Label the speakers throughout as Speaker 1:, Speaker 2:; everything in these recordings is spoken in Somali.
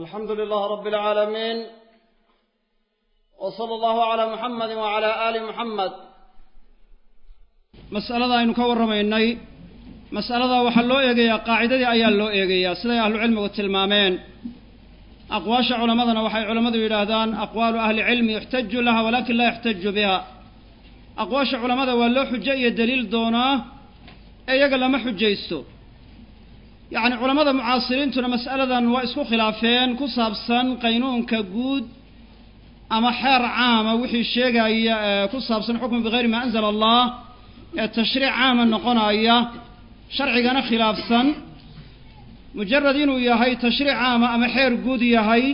Speaker 1: alxamdu lilah rab اlcaalamiin w sala allahu calaa muxamadi wacala aali muxamed
Speaker 2: mas'alada aynu ka warramaynay mas'alada waxaa loo eegayaa qaacidadii ayaa loo eegayaa siday ahlucilmigu tilmaameen. Aqwaasha culammadana waxay culammadu yidhaahdaan aqwaalu ahli cilmi yuxtaju laha walakin laa yuxtaju biha. Aqwaasha culammada waa loo xujo iyo daliil doonaa ee iyaga lama xujaysto yacni culammada mucaasiriintuna mas'aladan waa isku khilaafeen ku saabsan qaynuunka guud ama xeer caama wixii sheegaya ee ku saabsan xukmu bigayri maa anzala allah ee tashriic caama noqonaya sharcigana khilaafsan. Mujarad inuu yahay tashriic caama ama xeer guud yahay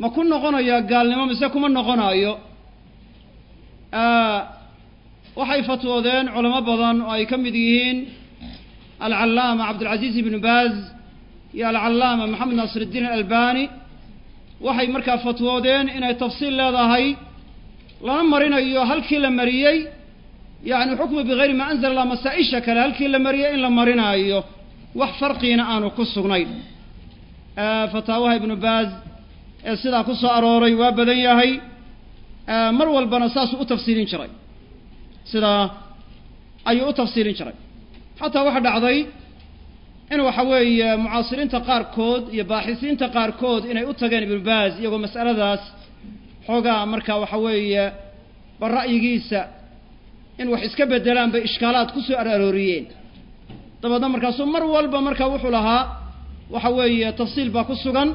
Speaker 2: ma ku noqonaya gaalnimo mise kuma noqonayo waxay fatwoodeen culamo badan oo ay ka mid yihiin alcallaama cabdilcaziiz ibnu baaz iyo alcallaama maxamed naasir iddiin alalbani waxay markaa fatwoodeen inay tafsiil leedahay lana marinayo halkii la mariyey yacni xukmu bigayri maa anzala allah masaa-isha kale halkii la mariyey in la marinaayo wax farqiina aanu ku sugnayn fataawaha ibnu baaz ee sidaa ku soo arooray waa badan yahay mar walbana saasuu u tafsiilin jiray sidaa ayuu u tafsiilin jiray xataa waxaa dhacday in waxa weeye mucaasiriinta qaarkood iyo baaxisiinta qaarkood inay u tageen ibnu iyagoo mas'aladaas xoogaa marka waxa weeye ba ra'yigiisa in wax iska bedelaan bay ishkaalaad ku soo ararooriyeen dabeedna markaasuu mar walba marka wuxuu lahaa waxa weeye tafsiil baa ku sugan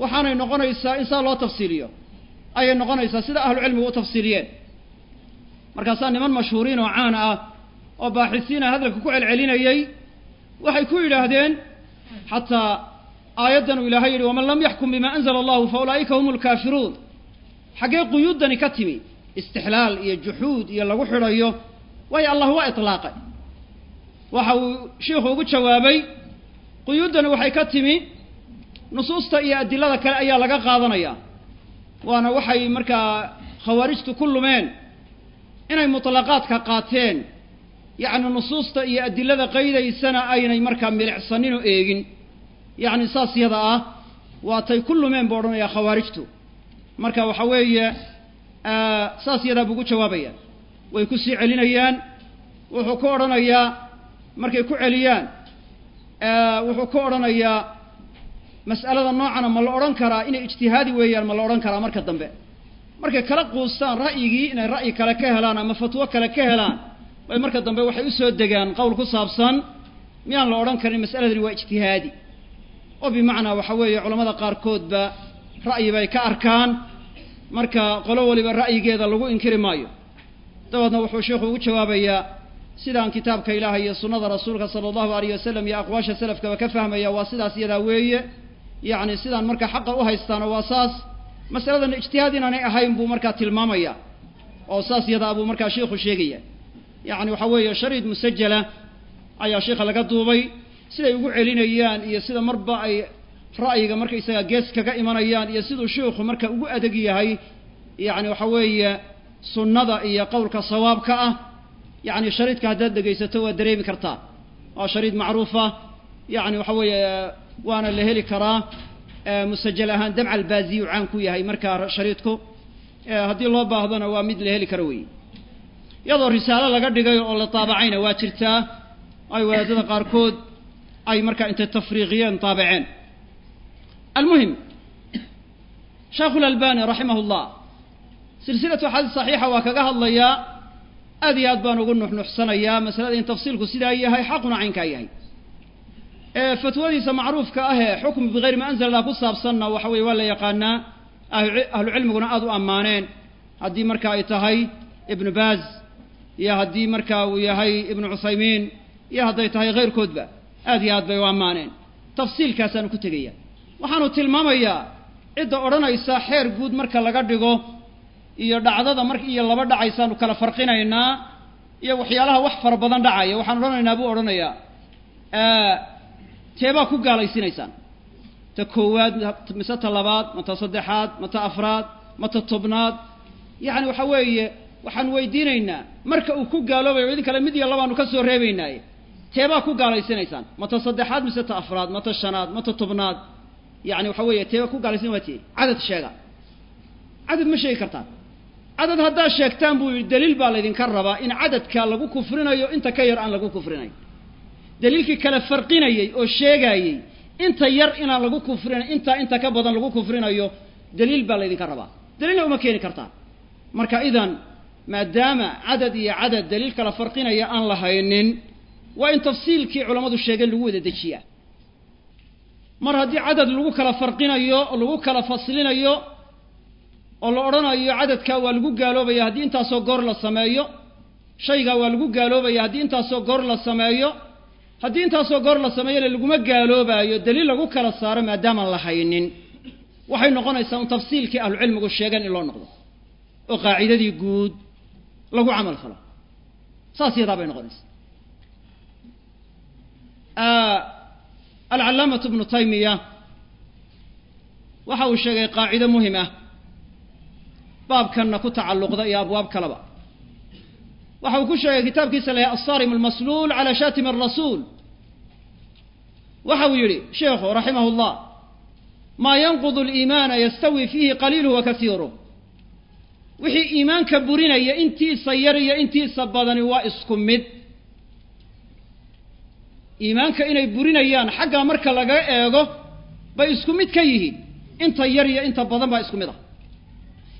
Speaker 2: waxaanay noqonaysaa in saa loo tafsiiliyo ayay noqonaysaa sida ahlucilmigu u tafsiiliyeen. Markaasaa niman mashhuuriin oo caan ah oo baaxisiina hadalka ku celcelinayey waxay ku yidhaahdeen xataa aayaddan uu ilaahay yidhi waman lam yaxkum bima anzala allahu fa ulaa'ika hum lkaafiruun xaggee quyuuddani ka timi istixlaal iyo juxuud iyo lagu xidhayo waayo allah waa itlaaqay. Waxa uu shiikhu ugu jawaabay quyuuddani waxay ka timi nusuusta iyo adilada kale ayaa laga qaadanaya. Waana waxay markaa khawaarijtu ku lumeen inay mutlaqaadka qaateen yacni nusuusta iyo adilada qaydaysana aynay markaa milicsanin oo eegin. Yacni saas yada ah waatay ku lumeen buu odhanayaa khawaarijtu. Marka waxa weeye saas yadaa buu ugu jawaabaya way ku sii celinayaan wuxuu ku odhanayaa markay ku celiyaan wuxuu ku odhanayaa mas'alada noocana ma la odhan karaa inay ijtihaadi weeyaan ma la odhan karaa marka dambe. Markay kala quustaan ra'yigii inay ra'yi kale ka helaan ama fatwo kale ka helaan bay marka dambe waxay u soo degaan qowl ku saabsan miyaan la odhan karin mas'aladani waa ijtihaadi. Oo bimacnaa waxa weeye culamada qaarkoodba ra'yi bay ka arkaan marka qolo waliba ra'yigeeda lagu inkiri maayo. Dabeedna wuxuu sheikhu ugu jawaabayaa sidaan kitaabka ilaahay iyo sunnada rasuulka sala allahu alayh wasalam iyo aqwaasha salafkaba ka fahmaya waa sidaas yadaa weeye. Yacni sidaan marka xaqa u haystaano waa saas. Masaladan ijtihaad inaanay ahayn buu markaa tilmaamaya oo saas yadaa buu markaa sheikhu sheegaya yacni waxa weeye shariid musajala ayaa sheikha laga duubay. Siday ugu celinayaan iyo sida marba ay ra'yiga markaysaga gees kaga imanayaan iyo siduu sheikhu marka ugu adeg yahay yacni waxa weeye sunnada iyo qowlka sawaabka ah yacni shariidka haddaad dhegaysato waad dareemi kartaa. Waa shariid macruufa yacni waxa weeye waana la heli karaa musajal ahaan damca albaaziyu caan ku yahay markaa shariidku. Haddii loo baahdona waa mid la heli karo weeye iyadoo risaalo laga dhigay oo la taabacayna waa jirtaa? Ay wadaadada qaarkood ay markaa intay tafriiqiyeen taabaceen almuhim sheekhu lalbani raximah llah silsilatu axaadiis saxiixa waa kaga hadlayaa aad iyo aad baan ugu nuxnuxsanayaa masalada in tafsiilku sidaa yahay xaquna caynkaa yahay. Fatwadiisa macruufka ahee xukmu bigayri ma anzala lah ku saabsanna waxa weye waa la yaqaanaa ahlu cilmiguna aada u ammaaneen. Haddii marka ay tahay ibnu baaz iyo haddii marka uu yahay ibnu cuthaymiin iyo hadday tahay keyrkoodba aad iyo aad bay u ammaaneen. Tafsiilkaasaanu ku tegaya waxaanu tilmaamayaa cidda odhanaysa xeer guud marka laga dhigo iyo dhacdada mar iyo laba dhacaysaanu kala farqinaynaa iyo waxyaalaha wax fara badan dhacaya. Waxaan odhanaynaa buu odhanayaa. Teebaa ku gaalaysiinaysaan. Ta koowaad mise ta labaad ma ta saddexaad ma ta afraad ma ta tobnaad. Yacni waxa weeye waxaan weydiinaynaa marka uu ku gaaloobayo idin kale mid iyo labaanu ka soo reebaynaaye teebaa ku gaalaysiinaysaan. Ma ta saddexaad mise ta afraad ma ta shanaad ma ta tobnaad yani waxa weeye teeba ku gaalaysan waa tiye cadad sheega. Cadad ma sheegi kartaan. Cadad haddaad sheegtaan buu yidhi daliil baa laydinka rabaa in cadadka lagu kufrinayo inta ka yar aan lagu kufrinayn daliilkii kale farqinayey oo sheegaayey inta yar inaan lagu kufrinayn intaa inta ka badan lagu kufrinayo daliil baa laydinka rabaa. Daliilna uma keeni kartaan marka idan maadaama cadad iyo cadad daliil kala farqinaya aan la haynin waa in tafsiilkii culammadu sheegeen lagu wada dejiyaa. Mar haddii cadad lagu kala farqinayo lagu kala faslinayo oo la odhanayo cadadkaa waa lagu gaaloobaya haddii intaasoo goor la sameeyo shaygaa waa lagu gaaloobaya haddii intaasoo goor la sameeyo haddii intaasoo goor la sameeyona laguma gaaloobaayo daliil lagu kala saaro maadaamaan la haynin waxay noqonaysaa un tafsiilkii ahlucilmigu sheegeen in loo noqdo oo qaacidadii guud lagu camal falo saas yadaa bay noqonaysaa alcallaamatu bnu taymiya waxa uu sheegay qaacido muhiim ah baabkanna ku tacalluqda iyo abwaab kaleba waxa uu ku sheegay kitaabkiisa la yahay assarim almasluul cala shatim arasuul waxa uu yidhi sheikhu raximah llah maa yanqudu aliimaana yastawi fiihi qaliiluhu wa kasiiruh wixii iimaanka burinaya intiisa yar iyo intiisa badani waa isku mid. Iimaanka inay burinayaan xaggaa marka laga eego bay isku mid ka yihiin. Inta yar iyo inta badan baa isku mid ah.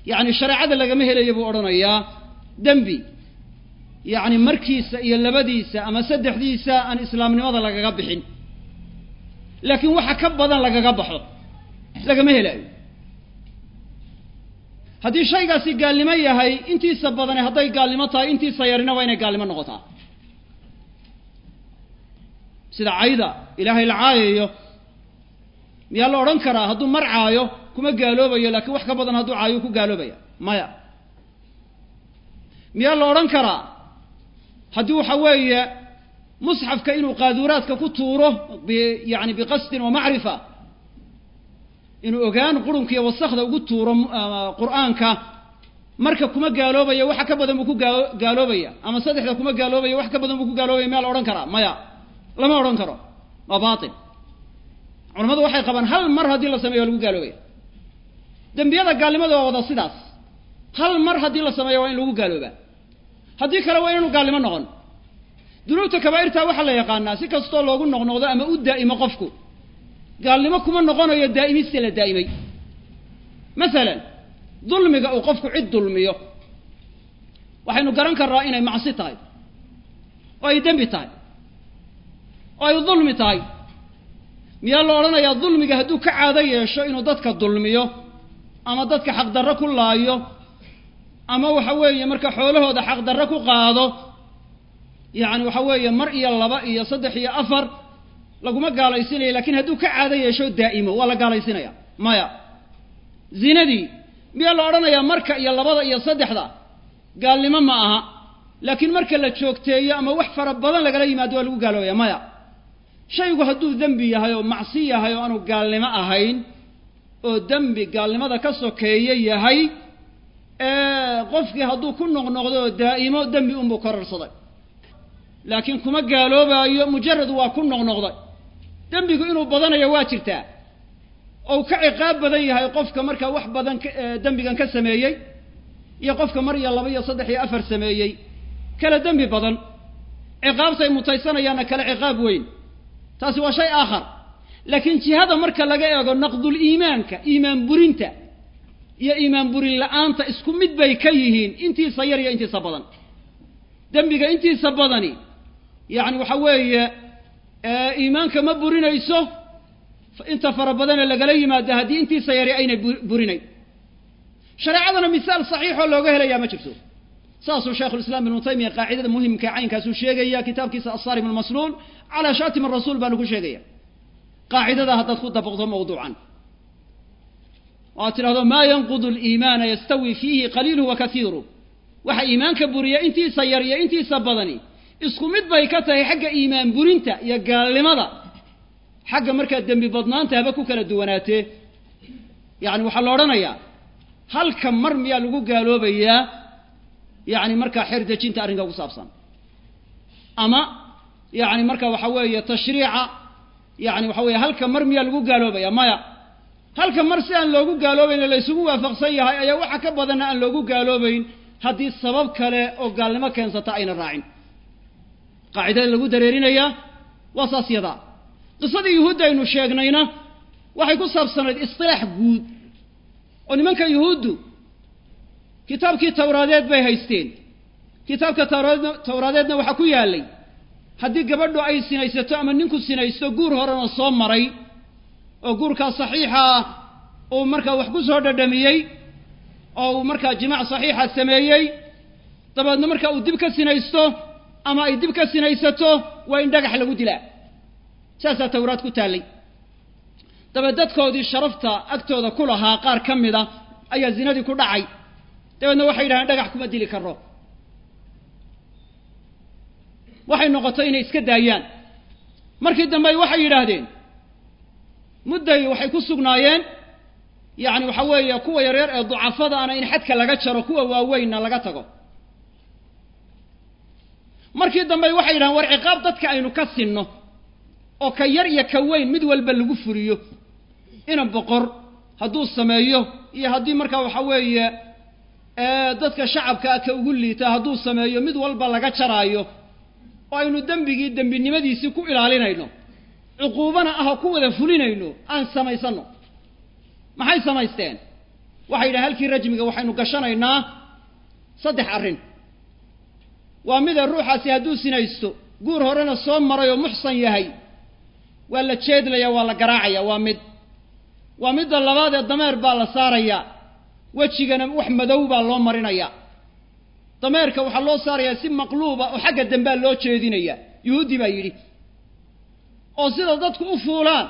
Speaker 2: Yacni shareecada lagama helayo buu odhanayaa dembi. Yacni markiisa iyo labadiisa ama saddexdiisa aan islaamnimada lagaga bixin. Laakiin waxa ka badan lagaga baxo lagama helaayo haddii shaygaasi gaalnimo yahay intiisa badani hadday gaalnimo tahay intiisa yarina waa inay gaalnimo noqotaa. Sida cayda ilaahay la caayayo miyaa la odhan karaa? Hadduu mar caayo kuma gaaloobayo laakiin wax ka badan hadduu caayo ku gaaloobaya. Maya. Miyaa la odhan karaa? Haddii waxa weeye musxafka inuu qaaduuraadka ku tuuro b yani biqasdin wa macrifa inuu ogaan qurunkiiyo wasakda ugu tuuro qur'aanka marka kuma gaaloobaya waxa ka badan buu ku gaa gaaloobaya ama saddexda kuma gaaloobaya wax ka badan buu ku gaaloobaya miyaa la odhan karaa maya. Lama odhan karo. Waa baatil. Culamadu waxay qabaan hal mar haddii la sameeyo waa lagu gaaloobaya dembiyada gaalnimada waa wada sidaas. Hal mar haddii la sameeyo waa in lagu gaaloobaa. Haddii kale waa inaanu gaalnimo noqon. Dunuubta kabaa'irta waxaa la yaqaanaa si kastoo loogu noqnoqdo ama u daa'imo qofku gaalnimo kuma noqonayo daa'imiste la daa'imay. Masalan dulmiga uu qofku cid dulmiyo waxaynu garan karnaa inay macsi tahay oo ay dembi tahay oo ay dulmi tahay. Miyaa la odhanayaa dulmiga hadduu ka caado yeesho inuu dadka dulmiyo ama dadka xaqdarro ku laayo ama waxa weeye marka xoolahooda xaqdarro ku qaado yacni waxa weeye mar iyo laba iyo saddex iyo afar laguma gaalaysinaya lakiin hadduu ka caado yeesho daa'imo waa la gaalaysinaya. Maya zinadii miyaa la odhanayaa marka iyo labada iyo saddexda? Gaalnimo ma aha. Laakiin marka la joogteeyo ama wax fara badan lagala yimaado waa lagu gaaloobaya maya shaygu hadduu dembi yahay oo macsi yahay oo aanu gaalnimo ahayn oo dembi gaalnimada ka sokeeye yahay qofkii hadduu ku noqnoqdo oo daa'imo dembi unbuu korarsaday. Laakiin kuma gaaloobaayo mujarad waa ku noqnoqday dembigu inuu badanayo waa jirtaa ou ka ciqaab badan yahay qofka markaa wax badan dembigan ka sameeyey iyo qofka mar iyo laba iyo saddex iyo afar sameeyey kala dembi badan. Ciqaabtay mutaysanayaanna kale ciqaab weyn. Taasi waa shay aakhar. Laakiin jihada marka laga eego naqdul iimaanka iimaan burinta iyo iimaan burin la'aanta isku mid bay ka yihiin intiisa yar iyo intiisa badan. Dembiga intiisa badani yacni waxa weeye iimaanka ma burinayso inta fara badane lagala yimaado haddii intiisa yari aynay burinayn. Shareecadana misaal saxiixoo looga helayaa ma jirto. Saasuu shaykhulislaam ibnu taymiya qaacidada muhimka caynkaasuu sheegaya kitaabkiisa assarim almasluul calaa shaatim arasuul baanu ku sheegaya qaacidada haddaad ku dabaqdo mawduucan. Aad tidhahdo maa yanqudu aliimaana yastawi fiihi qaliiluhu wa kasiiruh waxa iimaanka buriya intiisa yar iyo intiisa badani isku mid bay ka tahay xagga iimaan burinta iyo gaalnimada. Xagga markaa dembi badnaanta haba ku kala duwanaatee yacni waxaa la odhanayaa halka mar miyaa lagu gaaloobayaa yacni markaa xeer dejinta arrinka ku saabsan. Ama yacni marka waxa weeye tashriica yacni waxa weeye halka mar miyaa lagu gaaloobaya maya halka mar si aan loogu gaaloobayn la isugu waafaqsan yahay ayaa waxa ka badanna aan loogu gaaloobayn haddii sabab kale oo gaalnimo keensata ayna raacin qaacidada lagu dareerinayaa waa saas yadaa qisadii yuhuudda aynu sheegnayna waxay ku saabsanayd istilaax guud. Oo nimanka yuhuuddu kitaabkii tawraadeed bay haysteen. Kitaabka tawraadeedna waxaa ku yaallay haddii gabadhu ay sinaysato ama ninku sinaysto guur horena soo maray. Oo guurkaa saxiixa uu markaa wax ku soo dhadhamiyey oo uu markaa jimaac saxiixa sameeyey dabeedna marka uu dib ka sinaysto ama ay dib ka sinaysato waa in dhagax lagu dilaa. Saasaa tawraad ku taallay. Dabeed dadkoodii sharafta agtooda ku lahaa qaar ka mida ayaa zinadii ku dhacay. Dabeedna waxay yidhahdeen dhagax kuma dili karo waxay noqotay inay iska daayaan. Markii dambe waxay yidhaahdeen mudday waxay ku sugnaayeen. Yacni waxa weeye kuwa yaryar ee ducafadaana in xadka laga jaro kuwa waaweynna laga tago markii dambe waxay yidhahdeen war ciqaab dadka aynu ka sinno oo ka yar iyo ka weyn mid walba lagu fuliyo ina boqor hadduu sameeyo iyo haddii markaa waxa weeye dadka shacabka ka ugu liita hadduu sameeyo mid walba laga jaraayo oo aynu dembigii dembinimadiisii ku ilaalinayno cuquubana ah oo ku wada fulinayno aan samaysanno. Maxay samaysteen? Waxay yidhahen halkii rajmiga waxaynu gashanaynaa saddex arrin waa mida ruuxaasi hadduu sinaysto guur horena soo maray oo muxsan yahay. Waa la jeedlaya waa la garaacaya waa mid. Waa midda labaad ee dameer baa la saarayaa wejigana wax madow baa loo marinaya. Dameerka waxaa loo saarayaa si maqluuba oo xagga dambea loo jeedinaya. Yuhuudi baa yidhi oo sida dadku u fuulaan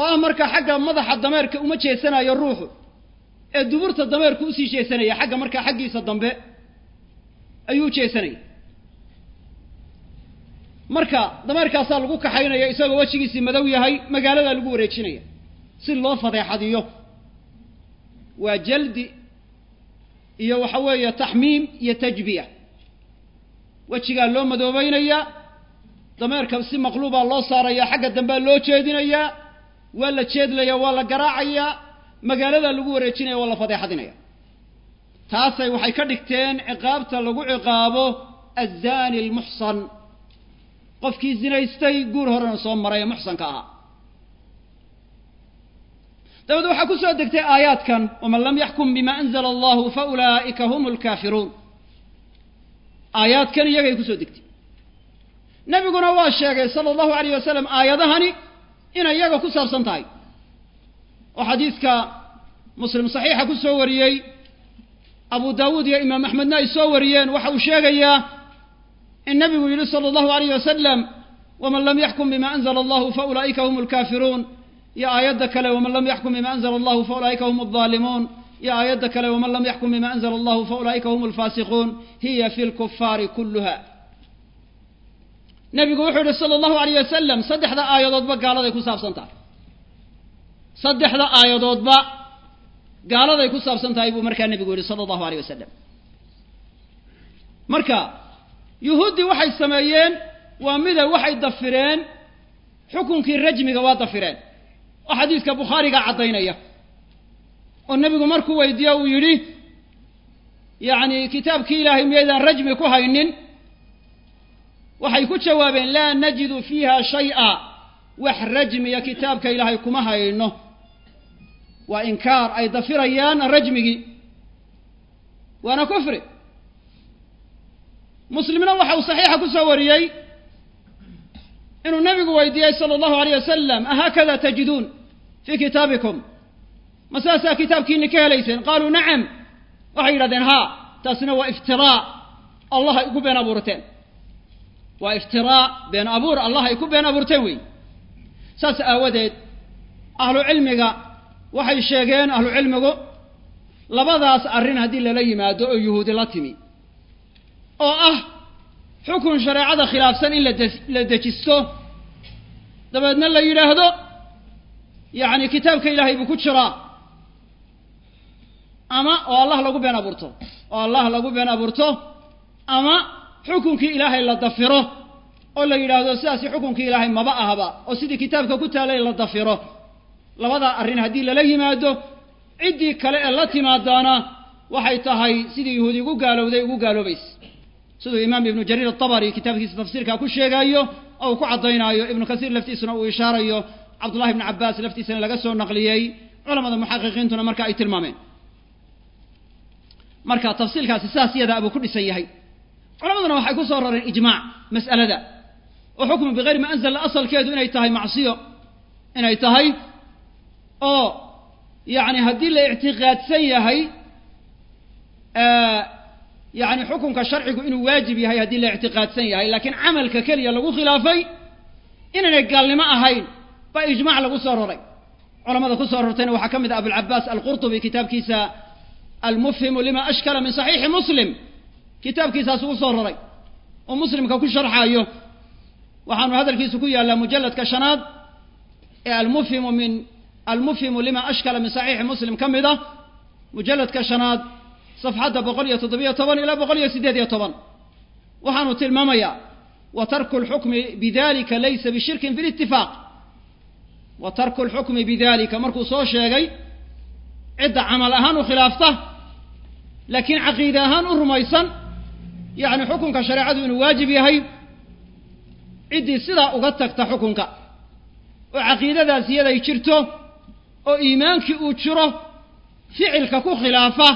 Speaker 2: oo ah markaa xagga madaxa dameerka uma jeesanayo ruuxu ee duburta dameerku u sii jeesanaya xagga markaa xaggiisa dambe ayuu jeesanaya marka dameerkaasaa lagu kaxaynaya isagoo wejigiisii madow yahay magaaladaa lagu wareejinaya. Si loo fadeexadiyo. Waa jaldi iyo waxa weeye taxmiim iyo tajbiya. Wejigaa loo madoobaynayaa dameerka si maqluubaa loo saaraya xagga dambea loo jeedinayaa waa la jeedlaya waa la garaacayaa magaaladaa lagu wareejinaya waa la fadeexadinaya taasay waxay ka dhigteen ciqaabta lagu ciqaabo azani almuxsan qofkii zinaystay guur horena soo maray ee muxsanka ahaa dabeed waxaa ku soo degtay aayaadkan waman lam yaxkum bima anzala allahu fa ulaa'ika hum lkaafiruun aayaadkan iyagay ku soo degtay. Nebiguna waa sheegay sala allahu alayh wasalam aayadahani inay iyaga ku saabsan tahay. Oo xadiidka muslim saxiixa ku soo wariyey abu daawuud iyo imaam axmedna ay soo wariyeen. Waxa uu sheegayaa in nabigu yidhi sala allahu alayh wasalam waman lam yaxkum bima anzala allahu fa ulaa'ika hum lkaafiruun iyo aayadda kale waman lam yaxkum bima anzala allahu fa ulaa'ika hum aldaalimuun iyo aayadda kale waman lam yaxkum bima anzala allahu fa ulaa'ika hum alfaasiquun hiya fi lkufaari kulluha. Nebigu wuxuu yihi sala allahu alayh wasalam saddexda aayadoodba gaaladay ku saabsan tahay. Saddexda aayadoodba gaaladay ku saabsan tahay buu markaa nebigu yihi sala allahu alayh wasalam marka yuhuuddii waxay sameeyeen waa mida waxay dafireen? Xukunkii rajmiga waa dafireen. Oo xadiidka bukhaariga caddaynaya. Oo nebigu markuu weydiiyo uu yidhi yacni kitaabkii ilaahay miyaydaan rajmi ku haynin waxay ku jawaabeen laa najidu fiiha shay-a wax rajmiya kitaabka ilaahay kuma hayno waa inkaar ay dafirayaan rajmigii waana kufri. Muslimna waxa uu saxiixa ku soo wariyey inuu nabigu weydiiyey sala allahu alayh wasalam ahaakada tajiduun fii kitaabikum? Ma saasaa kitaabkiini ka helayseen? Qaaluu nacam. Waxay yidhahdeen haa taasina waa iftiraa. Allah ay ku been abuurteen. Waa iftiraa been abuur allah ay ku been abuurteen wey saas aawadeed ahlu cilmiga waxay sheegeen ahlu cilmigu labadaas arrin haddii lala yimaado oo yuhuudi la timi oo ah xukun shareecada khilaafsan in la dejisto. Dabeedna la yidhaahdo yacni kitaabka ilaahay buu ku jiraa. Ama oo allah lagu been abuurto oo allah lagu been abuurto ama xukunkii ilaahay la dafiro oo la yidhaahdo sidaasi xukunkii ilaahay maba ahba oo sidii kitaabka ku taalay la dafiro labadaa arrin haddii lala yimaado ciddii kale ee la timaadaana waxay tahay sidii yahuudi ugu gaalowday ugu gaaloobaysa siduu imaam ibnu jariir atabari kitaabkiisa tafsiirkaa ku sheegaayo oo uu ku caddaynaayo ibnu kasiir laftiisuna uu ishaarayo cabdullahi ibnu cabbaas laftiisana laga soo naqliyey culamada muxaqiqiintuna marka ay tilmaameen. Marka tafsiilkaasi sidaas yadaa buu ku dhisan yahay. Culamaduna waxay ku soo rareen ijmaac mas'alada. Oo xukmu bikayri ma anzala asalkeedu inay tahay macsiyo. Inay tahay oo yacni haddii la ictiqaadsan yahay yacni xukunka sharcigu inuu waajib yahay haddii la ictiqaadsan yahay laakiin camalka keliya lagu khilaafay inaynay gaalnimo ahayn baa ijmac lagu soo raray culamada ku soo rartayna waxaa ka mid ah abulcabaas alqurtubi kitaabkiisa almufhimu lima ashkala min saxiixi muslim kitaabkiisaas ugu soo raray oo muslimka ku sharxaayo waxaanu hadalkiisu ku yaallaa mujalladka shanaad ee almufhimu min almufhimu lima ashkala min saxiixi muslim ka mid ah mujalladka shanaad safxadda boqol iyo toddobiyo toban ilaa boqol iyo siddeed iyo toban waxaanu tilmaamayaa wa tarku lxukmi bidalika laysa bishirkin fi litifaaq wa tarku lxukmi bidalika markuu soo sheegay cidda camal ahaan u khilaafta laakiin caqiide ahaan u rumaysan yacni xukunka shareecadu inuu waajib yahay ciddii sidaa uga tagta xukunka oo caqiidadaas iyaday jirto oo iimaankii uu jiro ficilka ku khilaafa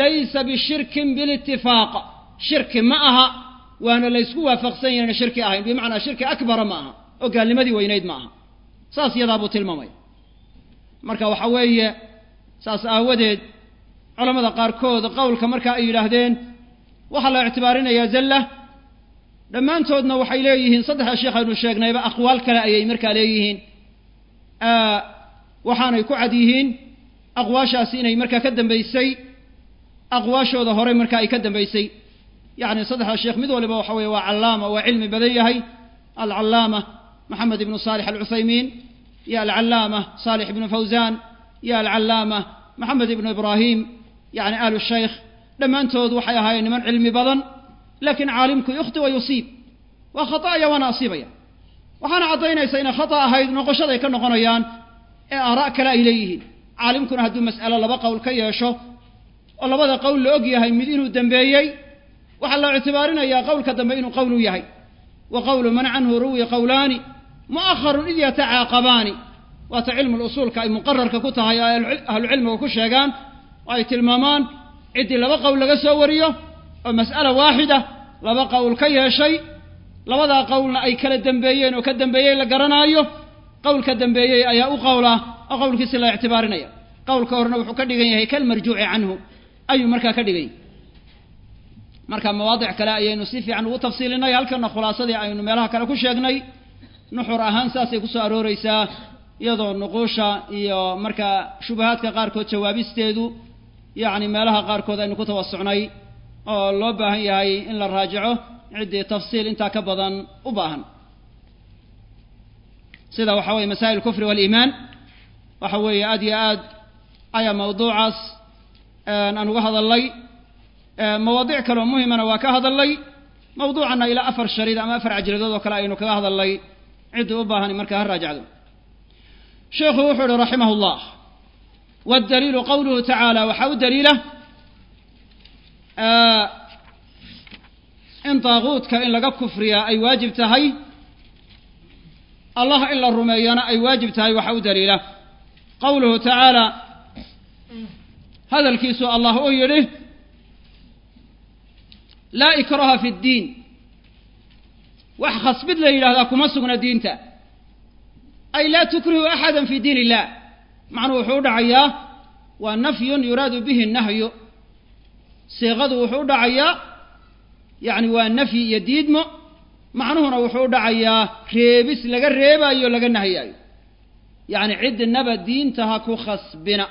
Speaker 2: laysa bishirkin bilitifaaq shirki ma aha waana laysku waafaqsan yahayna shirki ahayn. Bimacnaa shirki akbara ma aha oo gaalnimadii weynayd ma aha. Saas yadaa buu tilmaamaya marka waxa weeye saas aawadeed culamada qaarkood qowlka marka ay yidhaahdeen waxaa la ictibaarinayaa zalla dhammaantoodna waxay leeyihiin saddexda sheekh aynu sheegnayba aqwaal kale ayay markaa leeyihiin waxaanay ku cad yihiin aqwaashaasi inay markaa ka dambaysay aqwaashooda hore marka ay ka dambaysay. Yacni saddexda sheekh mid waliba waxa weye waa callaama waa cilmi badan yahay. Alcallaama maxamed ibnu saalix alcuthaymiin iyo alcallaama saalix ibnu fawsaan iyo alcallaama maxamed ibnu ibraahim. Yacni ahlu shaykh dhammaantood waxay ahaayeen niman cilmi badan laakiin caalimku yukhti wa yusiib. Waa khata'aya waana asiibaya. Waxaana caddaynaysa inay khata ahayd noqoshaday ka noqonayaan ee aaraa' kale ay leeyihiin. Caalimkuna hadduu mas'alo laba qowl ka yeesho oo labada qowl la og yahay mid inuu dembeeyey waxaa la ictibaarinayaa qowlka dambe inuu qowlu yahay. Wa qowlu man canhu ruwiya qowlaani mu'aharun id yatacaaqabaani waata cilmu lusuulka ay muqararka ku tahay oo ahlucilmiga ku sheegaan oo ay tilmaamaan ciddii laba qowl laga soo wariyo oo mas'ala waaxida laba qowl ka yeeshay labadaa qowlna ay kala dembeeyeen oo ka dembeeyey la garanaayo qowlka dembeeyey ayaa u qowl oo qowlkiisi la ictibaarinaya. Qowlka horena wuxuu ka dhigan yahay kalmarjuuci canhu. Ayuu markaa ka dhigan yahay marka mawaadic kale ayaynu si fiican ugu tafsiilinay halkana khulaasadii aynu meelaha kale ku sheegnay nuxur ahaan saasay ku soo arooreysaa iyadoo nuquusha iyo markaa shubahaadka qaarkood jawaabisteedu yacni meelaha qaarkood aynu ku tawasucnay oo loo baahan yahay in la raajico ciddii tafsiil intaa ka badan u baahan sida waxa weye masaa'il kufri waaliimaan waxa weeye aad iyo aad ayaa mawduucaas aan uga hadalnay mawaadiic kaleoo muhimana waa ka hadalnay mawduucanna ilaa afar shariid ama afar cajladood oo kale aynu kaga hadalnay ciddii u baahan markaa ha raajacdo. Sheikhu wuxuu ihi raximah اllah wاdaliilu qowluhu tacaala waxaa u daliila in daaquudka in laga kufriyaa ay waajib tahay allah in la rumeeyana ay waajib tahay waxaa u daliila. Qowluhu tacaala hadalkiisu allah uu yidhi laa ikraha fi اddiin wax khasbid la yidhahdaa kuma sugna diinta. Ay laa tukrihu axada fi diin illah macnuhu wuxuu u dhacayaa waa nafyun yuraadu bihi nahyu. Siiqadu wuxuu u dhacayaa yacni waa nafyi iyo diidmo macnuhuna wuxuu dhacayaa reebis laga reebaayo laga nahyaayo yacni cidnaba diinta ha ku khasbina.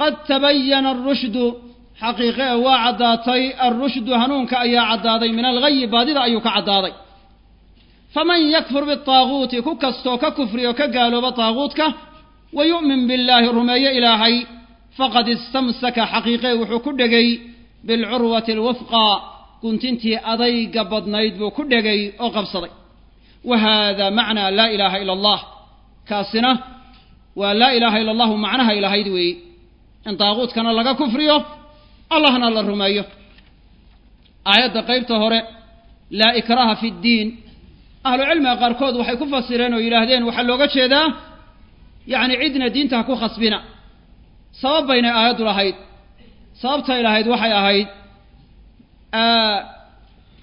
Speaker 2: Qad tabayana arushdu xaqiiqe ee waa caddaatay. Alrushdu hanuunka ayaa caddaaday min alghayi baadida ayuu ka caddaaday. Faman yakfur bitaaguuti ku kastoo ka kufriyo ka gaalooba taaguutka wa yu'min billaahi rumeeye ilaahay faqad istamsaka xaqiiqee wuxuu ku dhegay bilcurwati alwufqa guntintii adayga badnayd buu ku dhegay oo qabsaday. Wa haada macnaa laa ilaaha ila allah. Kaasina waa laa ilaaha ila allahu macnaha ilahayd weeye in daaquudkana laga kufriyo allahna la rumeeyo. Aayadda qaybta hore laa ikraha fi ddiin ahlucilmiga qaarkood waxay ku fasireen oo yidhaahdeen waxaa looga jeedaa yacni cidna diinta ku khasbina. Sabab baynay aayaddu lahayd sababtay lahayd waxay ahayd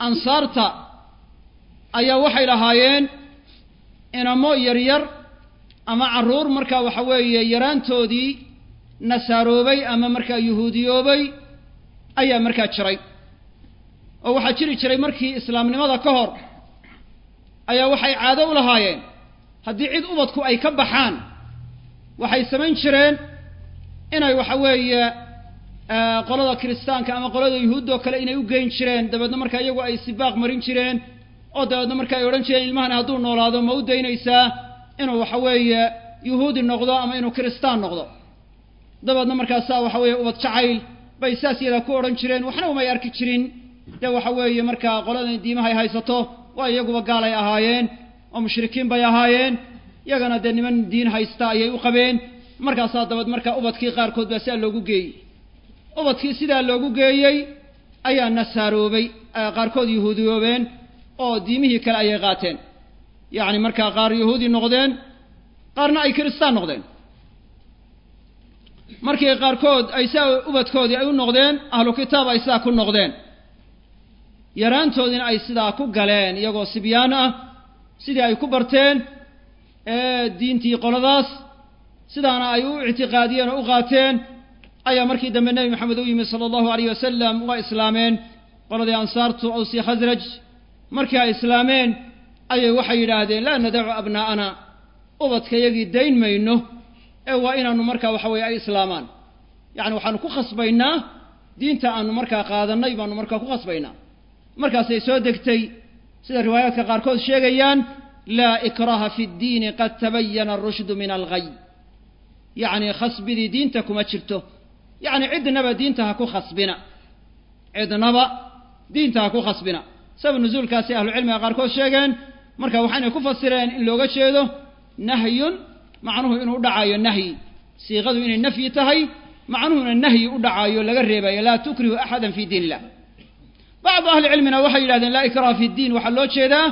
Speaker 2: ansaarta ayaa waxay lahaayeen inamo yaryar ama carruur markaa waxa weeye yaraantoodii nasaaroobay ama markaa yuhuudiyoobay ayaa markaa jiray. Oo waxaa jiri jiray markii islaamnimada ka hor ayaa waxay caado u lahaayeen. Haddii cid ubadku ay ka baxaan waxay samayn jireen inay waxa weeye qolada kiristaanka ama qolada yuhuuddoo kale inay u geyn jireen. Dabeedna markaa iyagu ay sibaaq marin jireen. Oo dabeedna marka ay odhan jireen ilmahani hadduu noolaado ma u daynaysaa inuu waxa weeye yuhuudi noqdo ama inuu kiristaan noqdo? Dabeedna markaasaa waxa weeye ubad jacayl bay saas yadaa ku odhan jireen. Waxna umay arki jirin. Dee waxa weeye markaa qoladan diimahay haysato waa iyaguba gaalay ahaayeen oo mushrikiin bay ahaayeen. Iyagana dee niman diin haysta ayay u qabeen. Markaasaa dabeed markaa ubadkii qaarkood baa sidaa loogu geeyey ubadkii sidaa loogu geeyey ayaa nasaaroobay qaarkood yuhuudiyoobeen oo diimihii kale ayay qaateen. Yacni markaa qaar yuhuudi noqdeen qaarna ay kiristaan noqdeen. Markii qaarkood ay saa ubadkoodii ay u noqdeen ahlu kitaab ay sidaa ku noqdeen. Yaraantoodiina ay sidaa ku galeen iyagoo sibyaan ah sidii ay ku barteen diintii qoladaas sidaana ay u ictiqaadiyeen oo u qaateen ayaa markii dambe nebi maxamed u yimid sala allahu alayh wasalam waa islaameen qoladii ansaartu awsi khasraj markii ay islaameen ayay waxay yidhaahdeen laa nadacu abnaa'ana ubadkayagii dayn mayno ee waa inaanu markaa waxa weeye ay islaamaan. Yacni waxaanu ku khasbaynaa diinta aanu markaa qaadannay baanu markaa ku khasbaynaa. Markaasay soo degtay sida riwaayaadka qaarkood sheegayaan laa ikraha fi ddiini qad tabayana arushdu min alghay yacni khasbidii diinta kuma jirto yacni cidnaba diinta ha ku khasbina. Cidnaba diinta ha ku khasbina. Sabab nusuulkaasi ahlucilmiga qaarkood sheegeen marka waxaynay ku fasireen in looga jeedo nahyun macnuhu inuu dhacayo nahyi. Siiqadu inay nafyi tahay macnuhuna nahyi u dhacayo laga reebayo laa tukrihu axada fi diin illah bacdu ahli cilmina waxay yidhahdeen laa ikraha fi ddiin waxaa loo jeedaa